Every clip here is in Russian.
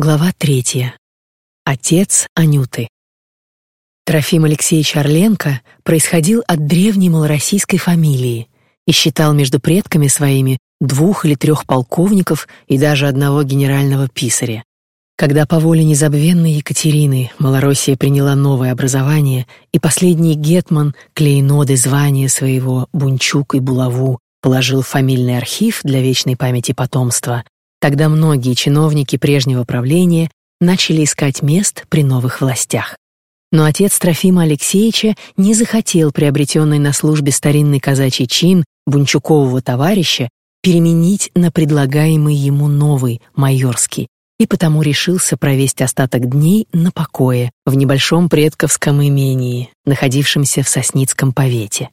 Глава третья. Отец Анюты. Трофим Алексеевич Орленко происходил от древней малороссийской фамилии и считал между предками своими двух или трех полковников и даже одного генерального писаря. Когда по воле незабвенной Екатерины Малороссия приняла новое образование, и последний гетман клейноды звания своего Бунчук и Булаву положил в фамильный архив для вечной памяти потомства, Тогда многие чиновники прежнего правления начали искать мест при новых властях. Но отец Трофима Алексеевича не захотел приобретенный на службе старинный казачий чин бунчукового товарища переменить на предлагаемый ему новый, майорский, и потому решился провести остаток дней на покое в небольшом предковском имении, находившемся в Сосницком повете.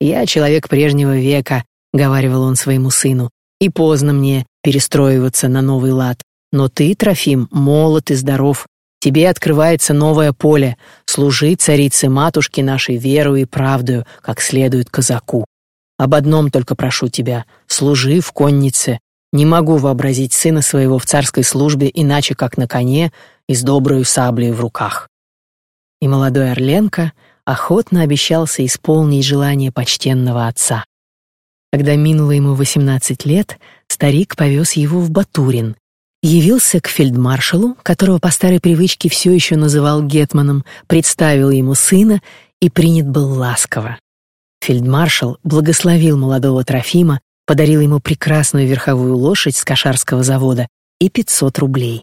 «Я человек прежнего века», — говаривал он своему сыну, «и поздно мне перестроиваться на новый лад. Но ты, Трофим, молод и здоров. Тебе открывается новое поле. Служи царице-матушке нашей верою и правдою, как следует казаку. Об одном только прошу тебя — служи в коннице. Не могу вообразить сына своего в царской службе иначе, как на коне и с доброю саблей в руках». И молодой Орленко охотно обещался исполнить желание почтенного отца. Когда минуло ему 18 лет, старик повез его в Батурин. Явился к фельдмаршалу, которого по старой привычке все еще называл гетманом, представил ему сына и принят был ласково. Фельдмаршал благословил молодого Трофима, подарил ему прекрасную верховую лошадь с кошарского завода и 500 рублей.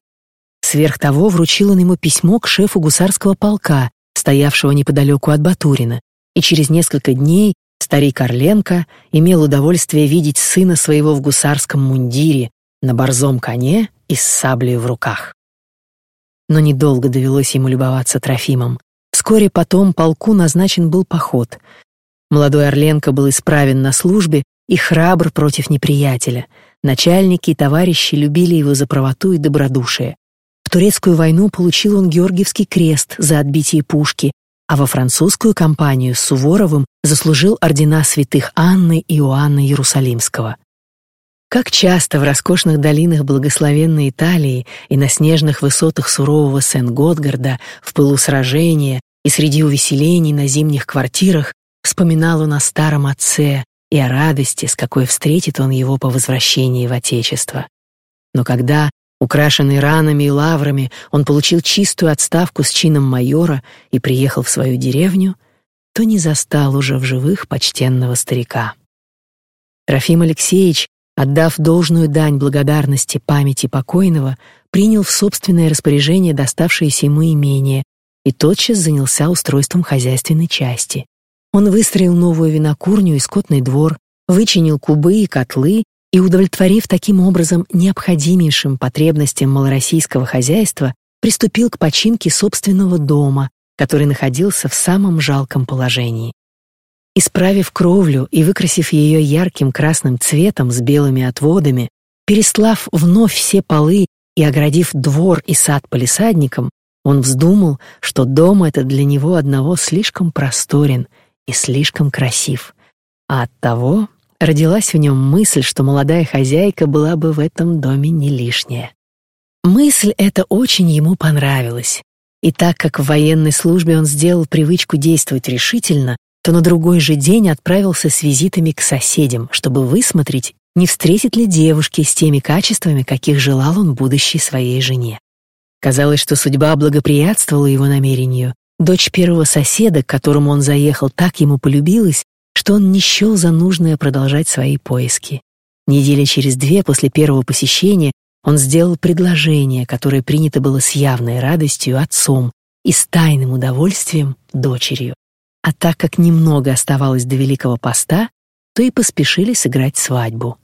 Сверх того вручил он ему письмо к шефу гусарского полка, стоявшего неподалеку от Батурина, и через несколько дней Старик Орленко имел удовольствие видеть сына своего в гусарском мундире, на борзом коне и с саблей в руках. Но недолго довелось ему любоваться Трофимом. Вскоре потом полку назначен был поход. Молодой Орленко был исправен на службе и храбр против неприятеля. Начальники и товарищи любили его за правоту и добродушие. В турецкую войну получил он Георгиевский крест за отбитие пушки, а во французскую кампанию с Суворовым заслужил ордена святых Анны и Иоанна Иерусалимского. Как часто в роскошных долинах благословенной Италии и на снежных высотах сурового Сен-Готгарда в пылу сражения и среди увеселений на зимних квартирах вспоминал он о старом отце и о радости, с какой встретит он его по возвращении в Отечество. Но когда Украшенный ранами и лаврами, он получил чистую отставку с чином майора и приехал в свою деревню, то не застал уже в живых почтенного старика. Трофим Алексеевич, отдав должную дань благодарности памяти покойного, принял в собственное распоряжение доставшееся ему имение и тотчас занялся устройством хозяйственной части. Он выстроил новую винокурню и скотный двор, вычинил кубы и котлы и, удовлетворив таким образом необходимейшим потребностям малороссийского хозяйства, приступил к починке собственного дома, который находился в самом жалком положении. Исправив кровлю и выкрасив ее ярким красным цветом с белыми отводами, перестлав вновь все полы и оградив двор и сад полисадником, он вздумал, что дом этот для него одного слишком просторен и слишком красив, а оттого родилась в нем мысль, что молодая хозяйка была бы в этом доме не лишняя. Мысль эта очень ему понравилась. И так как в военной службе он сделал привычку действовать решительно, то на другой же день отправился с визитами к соседям, чтобы высмотреть, не встретит ли девушки с теми качествами, каких желал он будущей своей жене. Казалось, что судьба благоприятствовала его намерению. Дочь первого соседа, к которому он заехал, так ему полюбилась, что он не счел за нужное продолжать свои поиски. Недели через две после первого посещения он сделал предложение, которое принято было с явной радостью отцом и с тайным удовольствием дочерью. А так как немного оставалось до Великого Поста, то и поспешили сыграть свадьбу.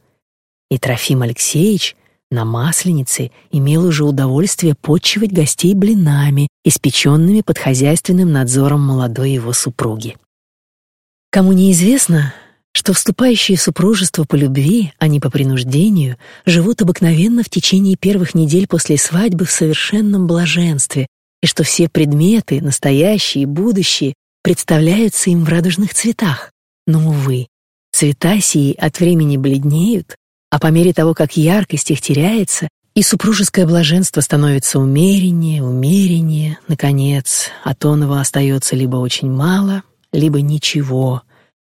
И Трофим Алексеевич на Масленице имел уже удовольствие почивать гостей блинами, испеченными под хозяйственным надзором молодой его супруги. Кому неизвестно, что вступающие в супружество по любви, а не по принуждению, живут обыкновенно в течение первых недель после свадьбы в совершенном блаженстве, и что все предметы, настоящие и будущие, представляются им в радужных цветах. Но, увы, цвета сии от времени бледнеют, а по мере того, как яркость их теряется, И супружеское блаженство становится умереннее, умереннее, наконец, а тонова остается либо очень мало, либо ничего,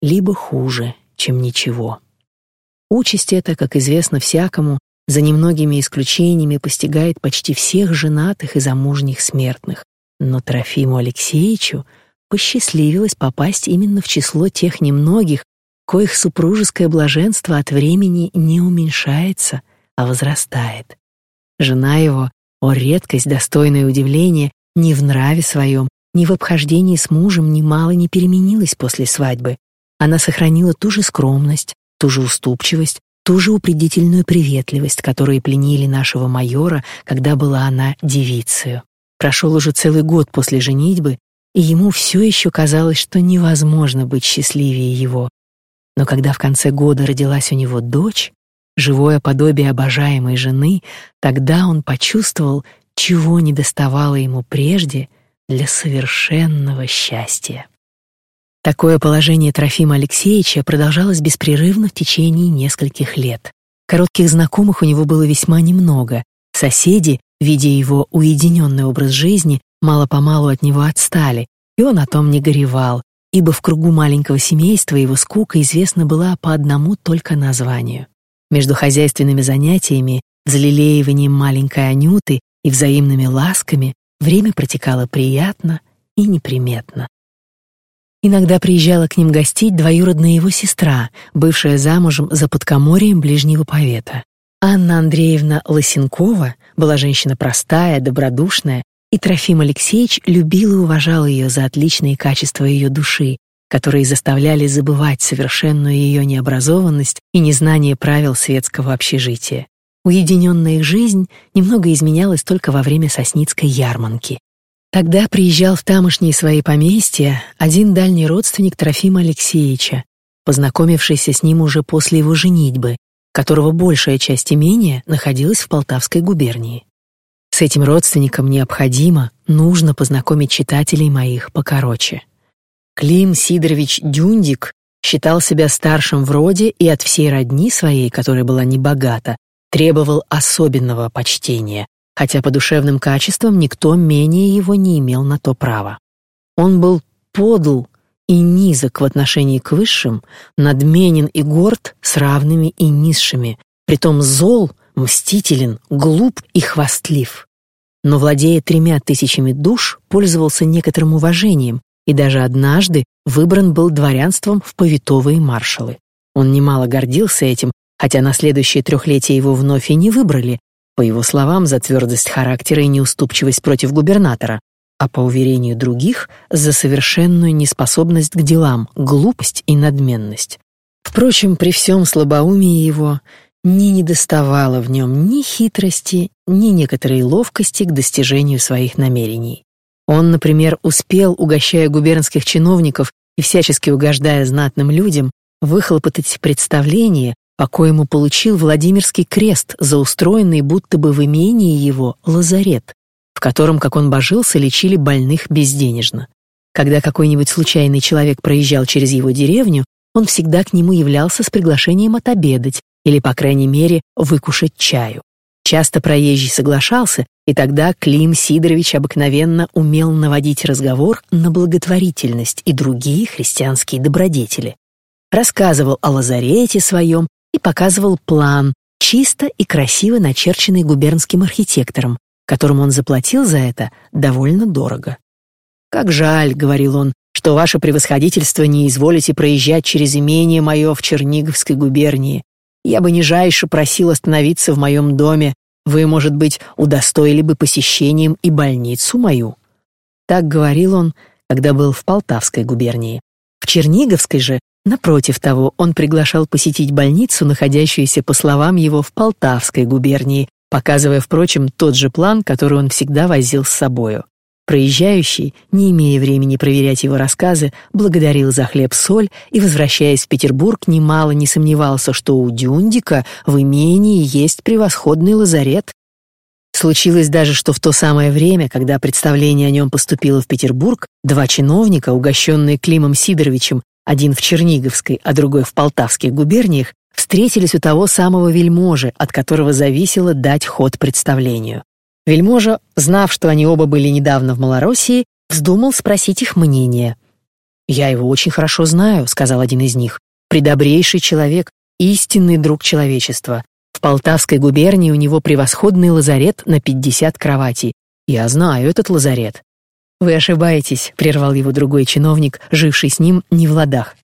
либо хуже, чем ничего. Участь эта, как известно всякому, за немногими исключениями постигает почти всех женатых и замужних смертных. Но Трофиму Алексеевичу посчастливилось попасть именно в число тех немногих, коих супружеское блаженство от времени не уменьшается, а возрастает. Жена его, о редкость, достойное удивления, ни в нраве своем, ни в обхождении с мужем немало не переменилась после свадьбы. Она сохранила ту же скромность, ту же уступчивость, ту же упредительную приветливость, которые пленили нашего майора, когда была она девицей. Прошел уже целый год после женитьбы, и ему все еще казалось, что невозможно быть счастливее его. Но когда в конце года родилась у него дочь, живое подобие обожаемой жены, тогда он почувствовал, чего не доставало ему прежде для совершенного счастья. Такое положение Трофима Алексеевича продолжалось беспрерывно в течение нескольких лет. Коротких знакомых у него было весьма немного. Соседи, видя его уединенный образ жизни, мало-помалу от него отстали, и он о том не горевал, ибо в кругу маленького семейства его скука известна была по одному только названию. Между хозяйственными занятиями, взлелеиванием маленькой Анюты и взаимными ласками время протекало приятно и неприметно. Иногда приезжала к ним гостить двоюродная его сестра, бывшая замужем за подкоморьем ближнего повета. Анна Андреевна Лосенкова была женщина простая, добродушная, и Трофим Алексеевич любил и уважал ее за отличные качества ее души, которые заставляли забывать совершенную ее необразованность и незнание правил светского общежития. Уединенная жизнь немного изменялась только во время Сосницкой ярмарки. Тогда приезжал в тамошние свои поместья один дальний родственник Трофима Алексеевича, познакомившийся с ним уже после его женитьбы, которого большая часть имения находилась в Полтавской губернии. С этим родственником необходимо, нужно познакомить читателей моих покороче. Клим Сидорович Дюндик считал себя старшим в роде и от всей родни своей, которая была небогата, требовал особенного почтения, хотя по душевным качествам никто менее его не имел на то права. Он был подл и низок в отношении к высшим, надменен и горд с равными и низшими, притом зол, мстителен, глуп и хвастлив. Но, владея тремя тысячами душ, пользовался некоторым уважением и даже однажды выбран был дворянством в повитовые маршалы. Он немало гордился этим, хотя на следующее трехлетие его вновь и не выбрали, по его словам, за твердость характера и неуступчивость против губернатора, а по уверению других, за совершенную неспособность к делам, глупость и надменность. Впрочем, при всем слабоумии его не недоставало в нем ни хитрости, ни некоторой ловкости к достижению своих намерений. Он, например, успел, угощая губернских чиновников и всячески угождая знатным людям, выхлопотать представление, по коему получил Владимирский крест за устроенный будто бы в имении его лазарет, в котором, как он божился, лечили больных безденежно. Когда какой-нибудь случайный человек проезжал через его деревню, он всегда к нему являлся с приглашением отобедать или, по крайней мере, выкушать чаю. Часто проезжий соглашался, и тогда Клим Сидорович обыкновенно умел наводить разговор на благотворительность и другие христианские добродетели. Рассказывал о лазарете своем и показывал план, чисто и красиво начерченный губернским архитектором, которому он заплатил за это довольно дорого. «Как жаль», — говорил он, — «что ваше превосходительство не изволите проезжать через имение мое в Черниговской губернии. Я бы нижайше просил остановиться в моем доме. Вы, может быть, удостоили бы посещением и больницу мою». Так говорил он, когда был в Полтавской губернии. В Черниговской же, напротив того, он приглашал посетить больницу, находящуюся, по словам его, в Полтавской губернии, показывая, впрочем, тот же план, который он всегда возил с собою. Проезжающий, не имея времени проверять его рассказы, благодарил за хлеб-соль и, возвращаясь в Петербург, немало не сомневался, что у Дюндика в имении есть превосходный лазарет. Случилось даже, что в то самое время, когда представление о нем поступило в Петербург, два чиновника, угощенные Климом Сидоровичем, один в Черниговской, а другой в Полтавских губерниях, встретились у того самого вельможи, от которого зависело дать ход представлению. Вельможа, знав, что они оба были недавно в Малороссии, вздумал спросить их мнение. «Я его очень хорошо знаю», — сказал один из них. «Предобрейший человек, истинный друг человечества. В Полтавской губернии у него превосходный лазарет на 50 кроватей. Я знаю этот лазарет». «Вы ошибаетесь», — прервал его другой чиновник, живший с ним не в ладах.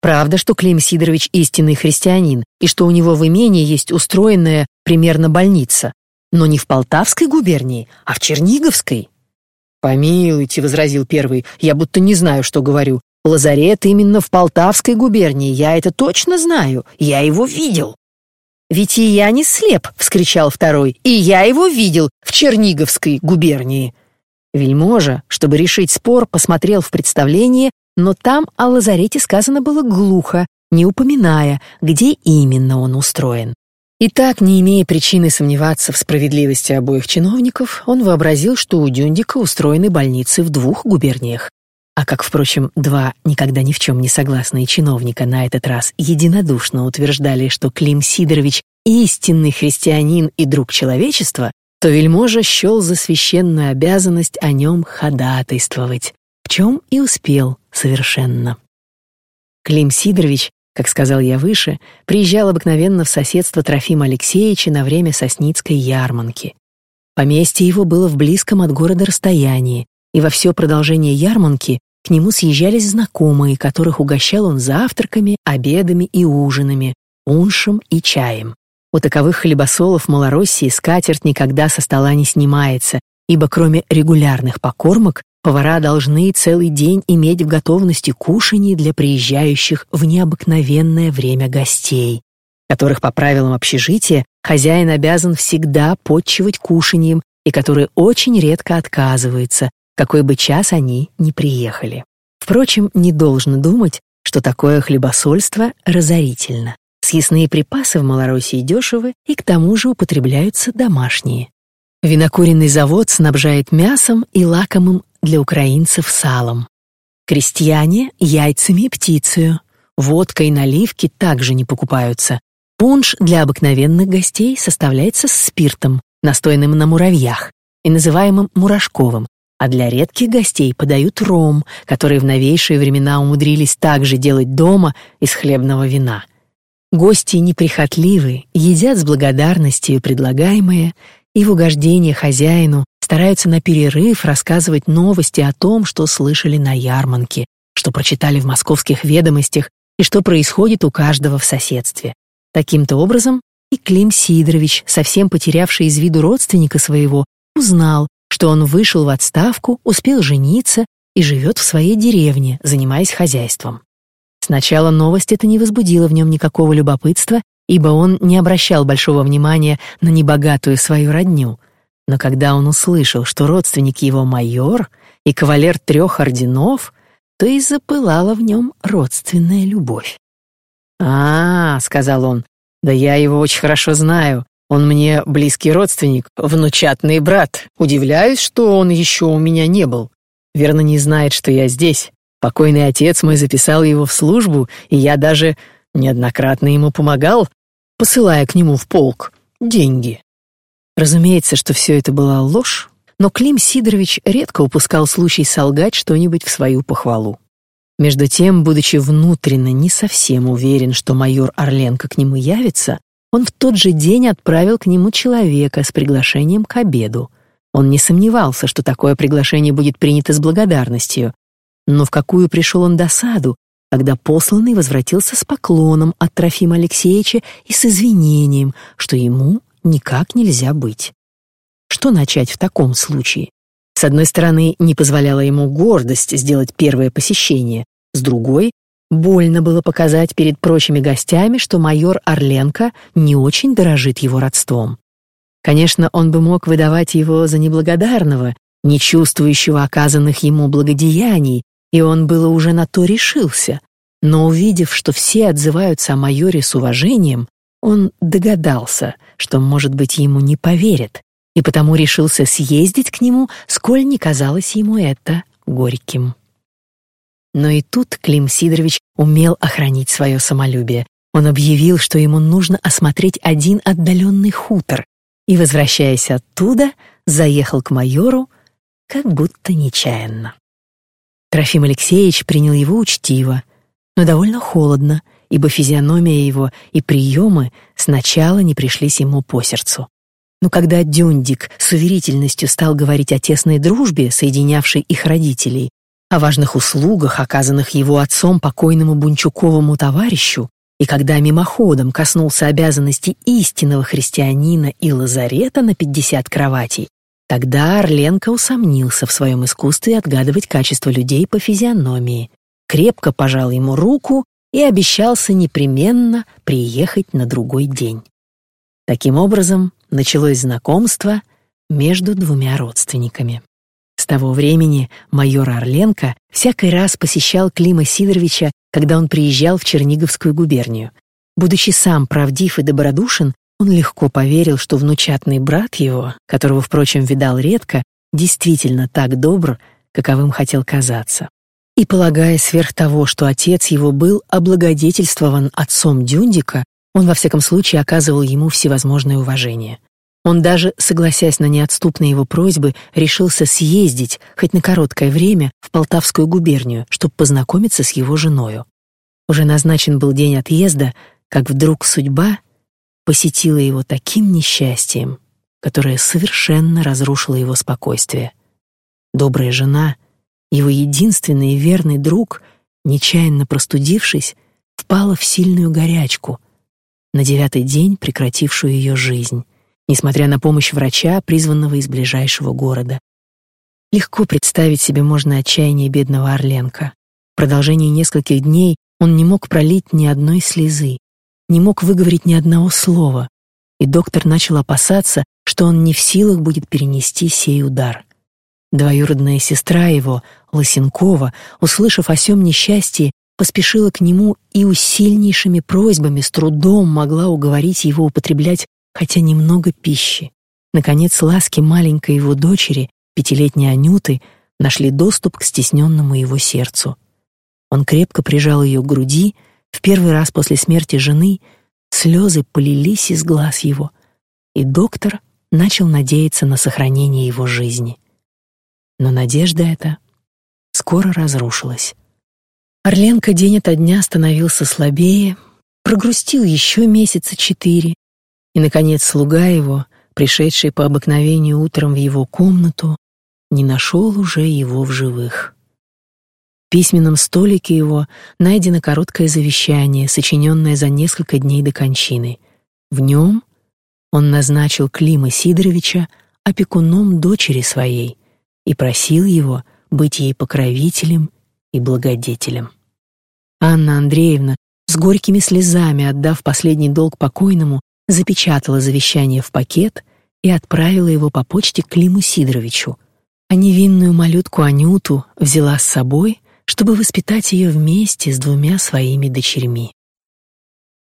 «Правда, что Клим Сидорович истинный христианин, и что у него в имении есть устроенная примерно больница, но не в Полтавской губернии, а в Черниговской». «Помилуйте», — возразил первый, — «я будто не знаю, что говорю. Лазарет именно в Полтавской губернии, я это точно знаю, я его видел». «Ведь и я не слеп!» — вскричал второй. «И я его видел в Черниговской губернии!» Вельможа, чтобы решить спор, посмотрел в представление, но там о лазарете сказано было глухо, не упоминая, где именно он устроен. И так, не имея причины сомневаться в справедливости обоих чиновников, он вообразил, что у Дюндика устроены больницы в двух губерниях. А как, впрочем, два никогда ни в чем не согласные чиновника на этот раз единодушно утверждали, что Клим Сидорович истинный христианин и друг человечества, то вельможа счел за священную обязанность о нем ходатайствовать, в чем и успел совершенно. Клим Сидорович как сказал я выше, приезжал обыкновенно в соседство Трофима Алексеевича на время Сосницкой ярмарки. Поместье его было в близком от города расстоянии, и во все продолжение ярмарки к нему съезжались знакомые, которых угощал он завтраками, обедами и ужинами, уншем и чаем. У таковых хлебосолов Малороссии скатерть никогда со стола не снимается, ибо кроме регулярных покормок Повара должны целый день иметь в готовности кушаний для приезжающих в необыкновенное время гостей, которых по правилам общежития хозяин обязан всегда подчивать кушаньем и которые очень редко отказываются, какой бы час они ни приехали. Впрочем, не должно думать, что такое хлебосольство разорительно. Съестные припасы в Малороссии дешевы и к тому же употребляются домашние. Винокуренный завод снабжает мясом и лакомым для украинцев салом. Крестьяне — яйцами и птицею. Водка и наливки также не покупаются. Пунш для обыкновенных гостей составляется с спиртом, настоянным на муравьях, и называемым мурашковым, а для редких гостей подают ром, который в новейшие времена умудрились также делать дома из хлебного вина. Гости неприхотливы, едят с благодарностью предлагаемое, и в угождение хозяину стараются на перерыв рассказывать новости о том, что слышали на ярмарке, что прочитали в московских ведомостях и что происходит у каждого в соседстве. Таким-то образом и Клим Сидорович, совсем потерявший из виду родственника своего, узнал, что он вышел в отставку, успел жениться и живет в своей деревне, занимаясь хозяйством. Сначала новость эта не возбудила в нем никакого любопытства, ибо он не обращал большого внимания на небогатую свою родню — но когда он услышал, что родственник его майор и кавалер трех орденов, то и запылала в нем родственная любовь. «А, — сказал он, — да я его очень хорошо знаю. Он мне близкий родственник, внучатный брат. Удивляюсь, что он еще у меня не был. Верно, не знает, что я здесь. Покойный отец мой записал его в службу, и я даже неоднократно ему помогал, посылая к нему в полк деньги. Разумеется, что все это была ложь, но Клим Сидорович редко упускал случай солгать что-нибудь в свою похвалу. Между тем, будучи внутренне не совсем уверен, что майор Орленко к нему явится, он в тот же день отправил к нему человека с приглашением к обеду. Он не сомневался, что такое приглашение будет принято с благодарностью. Но в какую пришел он досаду, когда посланный возвратился с поклоном от Трофима Алексеевича и с извинением, что ему никак нельзя быть. Что начать в таком случае? С одной стороны, не позволяла ему гордость сделать первое посещение, с другой — больно было показать перед прочими гостями, что майор Орленко не очень дорожит его родством. Конечно, он бы мог выдавать его за неблагодарного, не чувствующего оказанных ему благодеяний, и он было уже на то решился. Но увидев, что все отзываются о майоре с уважением, он догадался, что, может быть, ему не поверят, и потому решился съездить к нему, сколь не казалось ему это горьким. Но и тут Клим Сидорович умел охранить свое самолюбие. Он объявил, что ему нужно осмотреть один отдаленный хутор, и, возвращаясь оттуда, заехал к майору, как будто нечаянно. Трофим Алексеевич принял его учтиво, но довольно холодно, ибо физиономия его и приемы сначала не пришлись ему по сердцу. Но когда Дюндик с уверительностью стал говорить о тесной дружбе, соединявшей их родителей, о важных услугах, оказанных его отцом покойному Бунчуковому товарищу, и когда мимоходом коснулся обязанностей истинного христианина и лазарета на 50 кроватей, тогда Орленко усомнился в своем искусстве отгадывать качество людей по физиономии, крепко пожал ему руку и обещался непременно приехать на другой день. Таким образом, началось знакомство между двумя родственниками. С того времени майор Орленко всякий раз посещал Клима Сидоровича, когда он приезжал в Черниговскую губернию. Будучи сам правдив и добродушен, он легко поверил, что внучатный брат его, которого, впрочем, видал редко, действительно так добр, каковым хотел казаться. И, полагая сверх того, что отец его был облагодетельствован отцом Дюндика, он во всяком случае оказывал ему всевозможное уважение. Он даже, согласясь на неотступные его просьбы, решился съездить, хоть на короткое время, в Полтавскую губернию, чтобы познакомиться с его женою. Уже назначен был день отъезда, как вдруг судьба посетила его таким несчастьем, которое совершенно разрушило его спокойствие. Добрая жена, его единственный верный друг, нечаянно простудившись, впала в сильную горячку — на девятый день прекратившую ее жизнь, несмотря на помощь врача, призванного из ближайшего города. Легко представить себе можно отчаяние бедного Орленка. В продолжении нескольких дней он не мог пролить ни одной слезы, не мог выговорить ни одного слова, и доктор начал опасаться, что он не в силах будет перенести сей удар. Двоюродная сестра его, Лосенкова, услышав о сём несчастье, поспешила к нему и усильнейшими просьбами с трудом могла уговорить его употреблять хотя немного пищи. Наконец, ласки маленькой его дочери, пятилетней Анюты, нашли доступ к стесненному его сердцу. Он крепко прижал ее к груди, в первый раз после смерти жены слезы полились из глаз его, и доктор начал надеяться на сохранение его жизни. Но надежда эта скоро разрушилась. Орленко день ото дня становился слабее, прогрустил еще месяца четыре, и, наконец, слуга его, пришедший по обыкновению утром в его комнату, не нашел уже его в живых. Письменном столике его найдено короткое завещание, сочиненное за несколько дней до кончины. В нем он назначил Клима Сидоровича опекуном дочери своей и просил его быть ей покровителем и благодетелем. Анна Андреевна, с горькими слезами отдав последний долг покойному, запечатала завещание в пакет и отправила его по почте Климу Сидоровичу, а невинную малютку Анюту взяла с собой, чтобы воспитать ее вместе с двумя своими дочерьми.